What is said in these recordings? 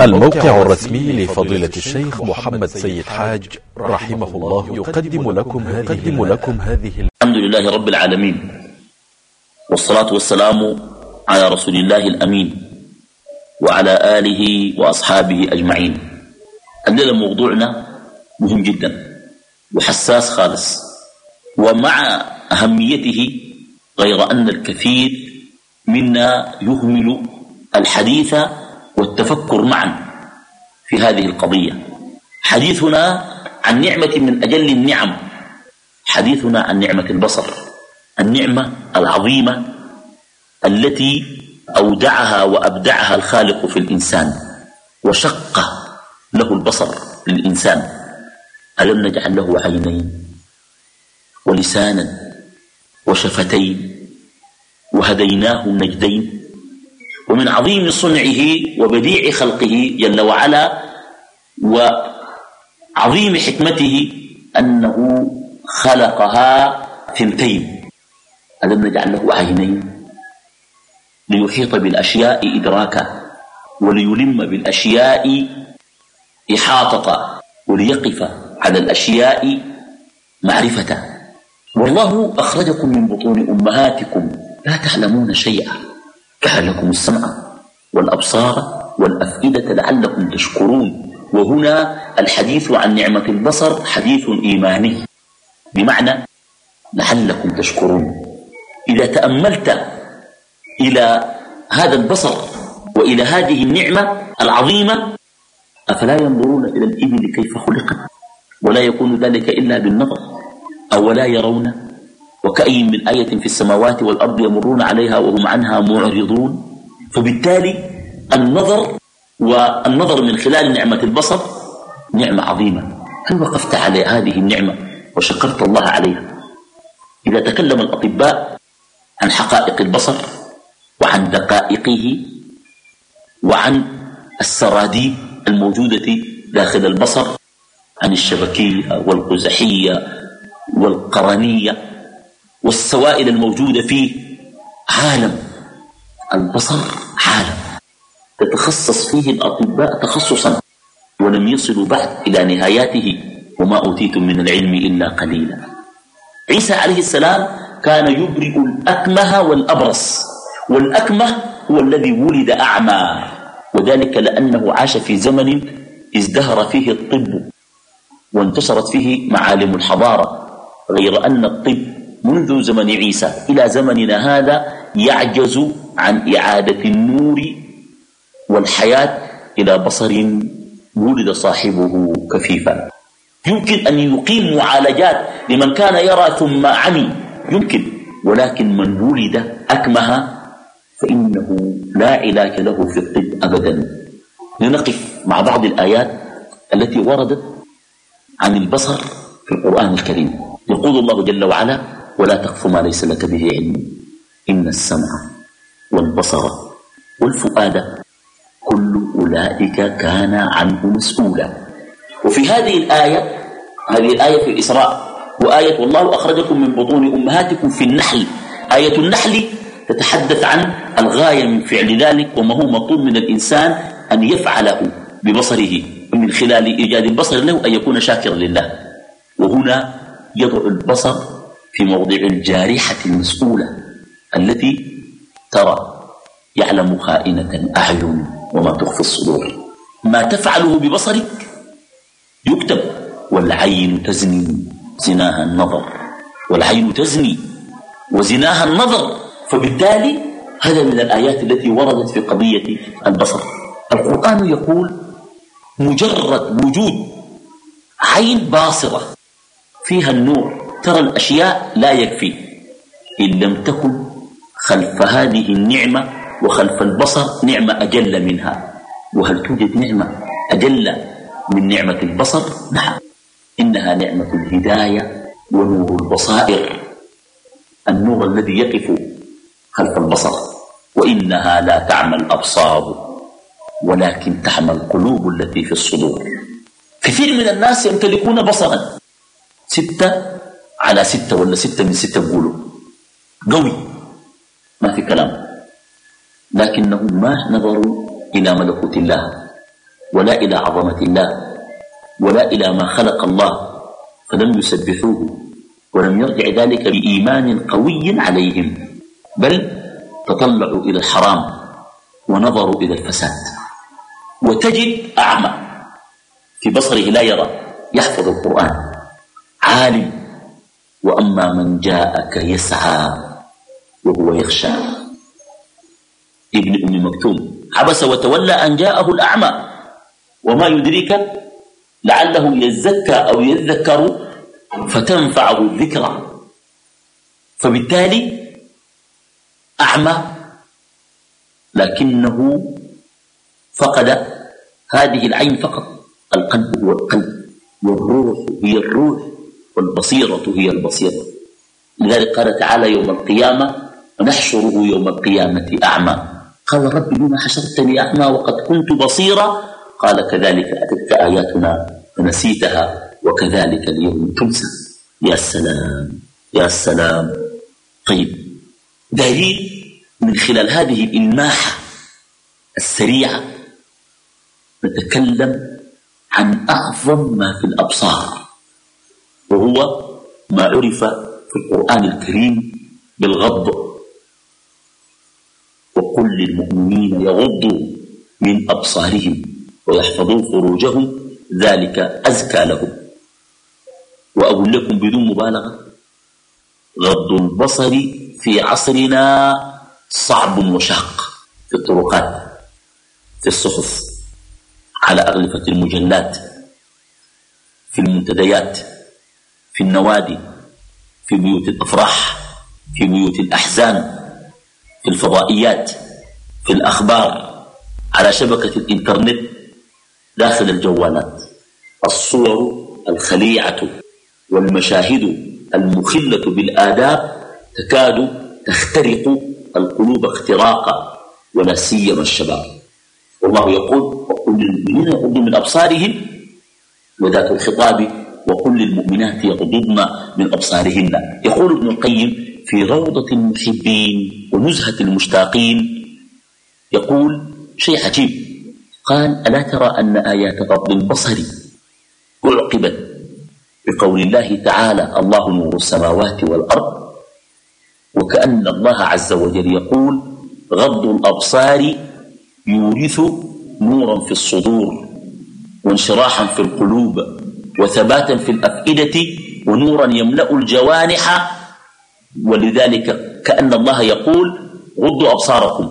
الموقع الرسمي لفضيلة الشيخ محمد سيد حاج رحمه الله يقدم لكم يقدم لكم هذه الحمد لله رب العالمين. والصلاة والسلام على رسول الله الأمين وعلى آله وأصحابه أجمعين. الليلة موضوعنا مهم جدا وحساس خالص. ومع أهميته غير أن الكثير منا يهمل الحديث والتفكر معا في هذه القضية. حديثنا عن نعمة من أجل النعم. حديثنا عن نعمة البصر. النعمة العظيمة التي أودعها وأبدعها الخالق في الإنسان وشق له البصر للإنسان. ألم نجعل له عينين ولسانا وشفتين وهديناه النجدين؟ ومن عظيم صنعه وبديع خلقه جل وعلا وعظيم حكمته أنه خلقها ثنتين. ألم نجعل له عينين؟ ليحيط بالأشياء إدراكا وليلم بالأشياء إحاطة وليقف على الأشياء معرفة والله أخرجكم من بطون أمهاتكم لا تعلمون شيئا. لكم السمع والأبصار والأفئدة لعلكم تشكرون. وهنا الحديث عن نعمة البصر حديث إيماني. بمعنى لعلكم تشكرون. إذا تأملت إلى هذا البصر وإلى هذه النعمة العظيمة أفلا ينظرون إلى الإبل كيف خلقت؟ ولا يكون ذلك إلا بالنظر. أولا يرون وكأي من آية في السماوات والأرض يمرون عليها وهم عنها معرضون. فبالتالي النظر والنظر من خلال نعمة البصر نعمة عظيمة. هل وقفت على هذه النعمة وشكرت الله عليها؟ إذا تكلم الأطباء عن حقائق البصر وعن دقائقه وعن السراديب الموجودة داخل البصر عن الشبكية والقزحية والقرنية والسوائل الموجودة فيه عالم البصر عالم تتخصص فيه الأطباء تخصصا ولم يصلوا بعد إلى نهاياته وما أوتيتم من العلم إلا قليلا. عيسى عليه السلام كان يبرئ الأكمه والأبرص والأكمه هو الذي ولد أعمى وذلك لأنه عاش في زمن ازدهر فيه الطب وانتشرت فيه معالم الحضارة غير أن الطب منذ زمن عيسى. إلى زمننا هذا يعجز عن إعادة النور والحياة إلى بصر ولد صاحبه كفيفا. يمكن أن يقيم معالجات لمن كان يرى ثم عمي. يمكن ولكن من ولد أكمه فإنه لا علاج له في الطب أبدا. لنقف مع بعض الآيات التي وردت عن البصر في القرآن الكريم. يقول الله جل وعلا ولا تقف ما ليس لك به علم. إن السمع والبصر والفؤاد كل أولئك كان عنه مسؤولا. وفي هذه الآية هذه الآية في الإسراء وآية والله أخرجكم من بطون أمهاتكم في النحل. آية النحل تتحدث عن الغاية من فعل ذلك وما هو مطلوب من الإنسان أن يفعله ببصره ومن خلال إيجاد البصر له أن يكون شاكرا لله. وهنا يضع البصر في موضع الجارحة المسؤولة التي ترى يعلم خائنة الأعين وما تخفي الصدور. ما تفعله ببصرك يكتب والعين تزني زناها النظر. والعين تزني وزناها النظر فبالتالي هذا من الآيات التي وردت في قضية البصر. القرآن يقول مجرد وجود عين باصرة فيها النور. ترى الأشياء لا يكفي. إن لم تكن خلف هذه النعمة وخلف البصر نعمة أجل منها. وهل توجد نعمة أجل من نعمة البصر؟ نعم. إنها نعمة الهداية ونور البصائر. النور الذي يقف خلف البصر. وإنها لا تعمى الأبصار ولكن تعمى القلوب التي في الصدور. كثير من الناس يمتلكون بصرا. ستة على ستة ولا ستة من ستة بقولوا قوي. ما في كلام. لكنهم ما نظروا إلى ملكوت الله ولا إلى عظمة الله ولا إلى ما خلق الله فلم يسبحوه ولم يرجع ذلك بإيمان قوي عليهم بل تطلعوا إلى الحرام ونظروا إلى الفساد. وتجد أعمى في بصره لا يرى يحفظ القرآن عالم. وأما من جاءك يسعى وهو يخشى. ابن أم مكتوم. عبس وتولى أن جاءه الأعمى. وما يدريك لعله يزكى أو يذكر فتنفعه الذكرى. فبالتالي أعمى لكنه فقد هذه العين فقط. القلب هو القلب والروح هي الروح. والبصيرة هي البصيرة. لذلك قال تعالى يوم القيامة ونحشره يوم القيامة أعمى. قال رب لما حشرتني أعمى وقد كنت بصيرا؟ قال كذلك أتتك آياتنا فنسيتها وكذلك اليوم تنسى يا سلام يا سلام. طيب دليل من خلال هذه الإلماحة السريعة نتكلم عن أعظم ما في الأبصار. وهو ما عرف في القرآن الكريم بالغض. وقل للمؤمنين يغضوا من أبصارهم ويحفظوا فروجهم ذلك أزكى لهم. وأقول لكم بدون مبالغة غض البصر في عصرنا صعب وشاق في الطرقات في الصحف على أغلفة المجلات في المنتديات. في النوادي في بيوت الأفراح في بيوت الأحزان في الفضائيات في الأخبار على شبكة الإنترنت داخل الجوالات. الصور الخليعة والمشاهد المخلة بالآداب تكاد تخترق القلوب اختراقا ولا سيما الشباب. والله يقول وقل للمؤمنين يغضوا من أبصارهم وذات الخطاب وقل للمؤمنات يغضضن من أبصارهن. يقول ابن القيم في روضة المحبين ونزهة المشتاقين يقول شيء عجيب. قال ألا ترى أن آيات غض البصر أعقبت بقول الله تعالى الله نور السماوات والأرض وكأن الله عز وجل يقول غض الأبصار يورث نورا في الصدور وانشراحا في القلوب وثباتا في الأفئدة ونورا يملأ الجوانح ولذلك كأن الله يقول غضوا أبصاركم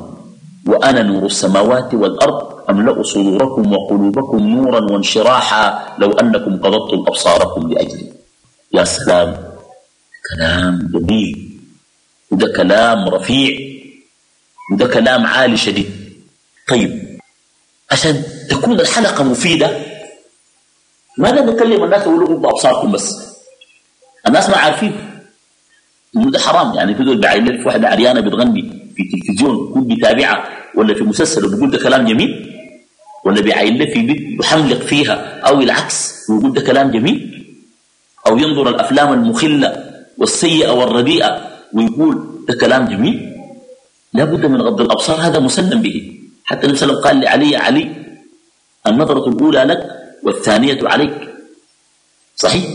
وأنا نور السماوات والأرض أملأ صدوركم وقلوبكم نورا وانشراحا؟ لو أنكم قضبتم أبصاركم لأجلي. يا سلام كلام جميل وده كلام رفيع وده كلام عالي شديد. طيب عشان تكون الحلقة مفيدة ماذا نكلم الناس يقولوا غضوا أبصاركم بس؟ الناس ما عارفين. إنه ده حرام. يعني في دول بعين في واحدة عريانة بتغني في تلفزيون يكون بيتابعها ولا في مسلسل وبيقول ده كلام جميل ولا بيعين له في بيت يحملق فيها أو العكس ويقول ده كلام جميل؟ أو ينظر الأفلام المخلة والسيئة والرديئة ويقول ده كلام جميل؟ لا بد من غض الأبصار. هذا مسلم به. حتى النبي صلى الله عليه وسلم قال لعلي علي النظرة الأولى لك والثانية عليك. صحيح.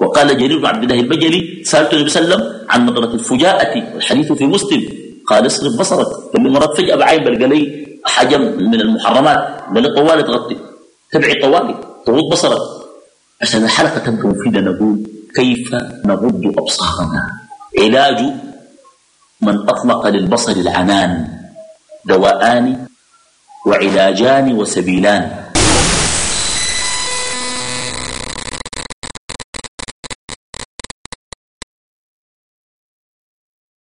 وقال جرير بن عبد الله البجلي سألت النبي صلى الله عليه وسلم عن نظرة الفجاءة والحديث في مسلم. قال اصرف بصرك. قال مرات فجأة بعين بلقى لي حاجة من المحرمات لي طوالي تغطي تبعي طوالي تغض بصرك. عشان الحلقة تبقى مفيدة نقول كيف نغض أبصارنا؟ علاج من أطلق للبصر العنان دواءان وعلاجان وسبيلان.